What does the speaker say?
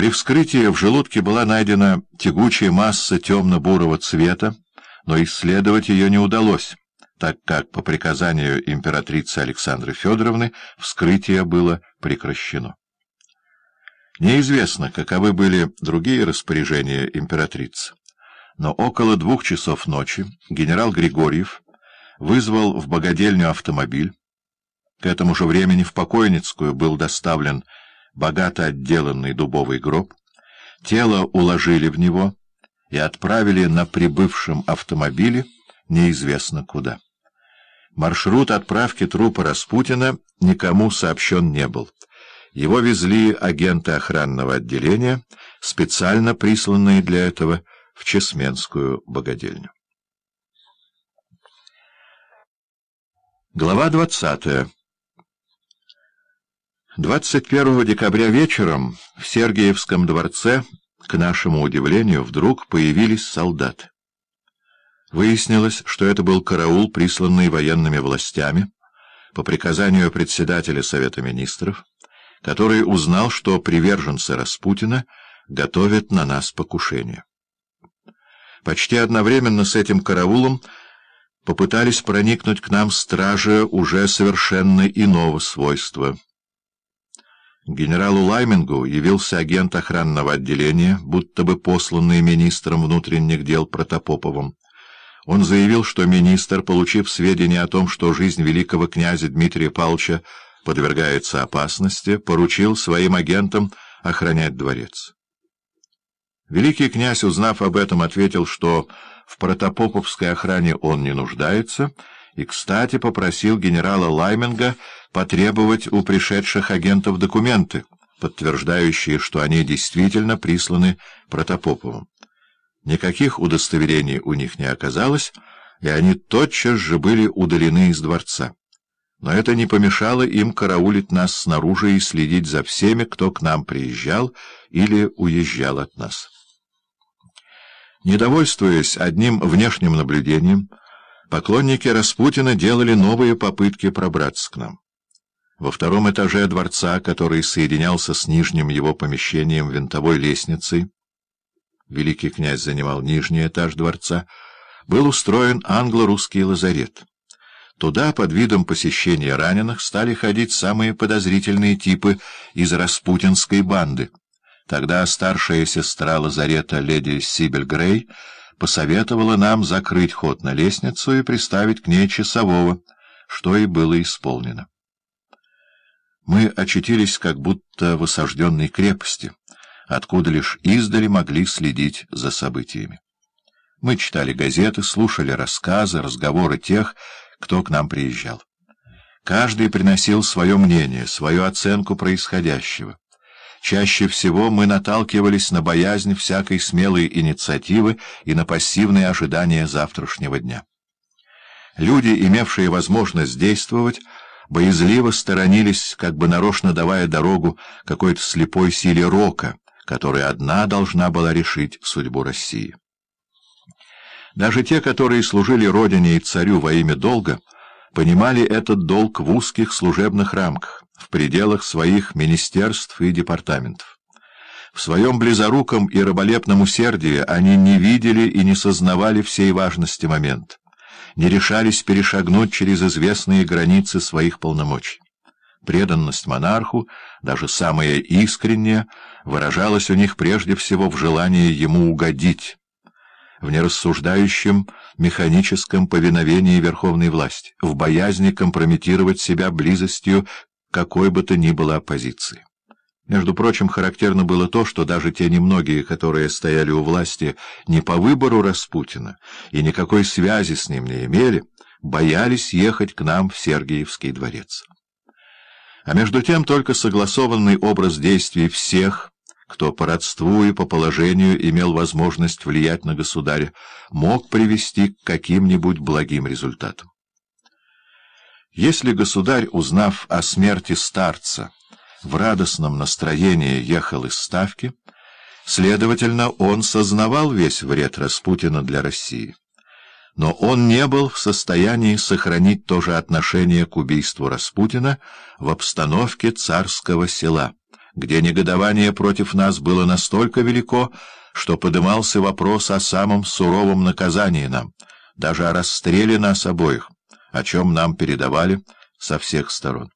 При вскрытии в желудке была найдена тягучая масса темно-бурого цвета, но исследовать ее не удалось, так как по приказанию императрицы Александры Федоровны вскрытие было прекращено. Неизвестно, каковы были другие распоряжения императрицы, но около двух часов ночи генерал Григорьев вызвал в богадельню автомобиль. К этому же времени в покойницкую был доставлен богато отделанный дубовый гроб, тело уложили в него и отправили на прибывшем автомобиле неизвестно куда. Маршрут отправки трупа Распутина никому сообщен не был. Его везли агенты охранного отделения, специально присланные для этого в Чесменскую богадельню. Глава двадцатая 21 декабря вечером в Сергиевском дворце, к нашему удивлению, вдруг появились солдаты. Выяснилось, что это был караул, присланный военными властями, по приказанию председателя Совета Министров, который узнал, что приверженцы Распутина готовят на нас покушение. Почти одновременно с этим караулом попытались проникнуть к нам стражи уже совершенно иного свойства — Генералу Лаймингу явился агент охранного отделения, будто бы посланный министром внутренних дел Протопоповым. Он заявил, что министр, получив сведения о том, что жизнь великого князя Дмитрия Павловича подвергается опасности, поручил своим агентам охранять дворец. Великий князь, узнав об этом, ответил, что в протопоповской охране он не нуждается, и, кстати, попросил генерала Лайминга потребовать у пришедших агентов документы, подтверждающие, что они действительно присланы Протопоповым. Никаких удостоверений у них не оказалось, и они тотчас же были удалены из дворца. Но это не помешало им караулить нас снаружи и следить за всеми, кто к нам приезжал или уезжал от нас. Недовольствуясь одним внешним наблюдением, поклонники Распутина делали новые попытки пробраться к нам. Во втором этаже дворца, который соединялся с нижним его помещением винтовой лестницей, великий князь занимал нижний этаж дворца, был устроен англо-русский лазарет. Туда, под видом посещения раненых, стали ходить самые подозрительные типы из распутинской банды. Тогда старшая сестра лазарета, леди Сибель Грей, посоветовала нам закрыть ход на лестницу и приставить к ней часового, что и было исполнено. Мы очутились как будто в осажденной крепости, откуда лишь издали могли следить за событиями. Мы читали газеты, слушали рассказы, разговоры тех, кто к нам приезжал. Каждый приносил свое мнение, свою оценку происходящего. Чаще всего мы наталкивались на боязнь всякой смелой инициативы и на пассивное ожидание завтрашнего дня. Люди, имевшие возможность действовать, боязливо сторонились, как бы нарочно давая дорогу какой-то слепой силе рока, которая одна должна была решить судьбу России. Даже те, которые служили родине и царю во имя долга, понимали этот долг в узких служебных рамках, в пределах своих министерств и департаментов. В своем близоруком и раболепном усердии они не видели и не сознавали всей важности момента не решались перешагнуть через известные границы своих полномочий. Преданность монарху, даже самая искренняя, выражалась у них прежде всего в желании ему угодить, в нерассуждающем механическом повиновении верховной власти, в боязни компрометировать себя близостью какой бы то ни было оппозиции. Между прочим, характерно было то, что даже те немногие, которые стояли у власти не по выбору Распутина и никакой связи с ним не имели, боялись ехать к нам в Сергиевский дворец. А между тем только согласованный образ действий всех, кто по родству и по положению имел возможность влиять на государя, мог привести к каким-нибудь благим результатам. Если государь, узнав о смерти старца, в радостном настроении ехал из Ставки, следовательно, он сознавал весь вред Распутина для России. Но он не был в состоянии сохранить то же отношение к убийству Распутина в обстановке царского села, где негодование против нас было настолько велико, что подымался вопрос о самом суровом наказании нам, даже о расстреле нас обоих, о чем нам передавали со всех сторон.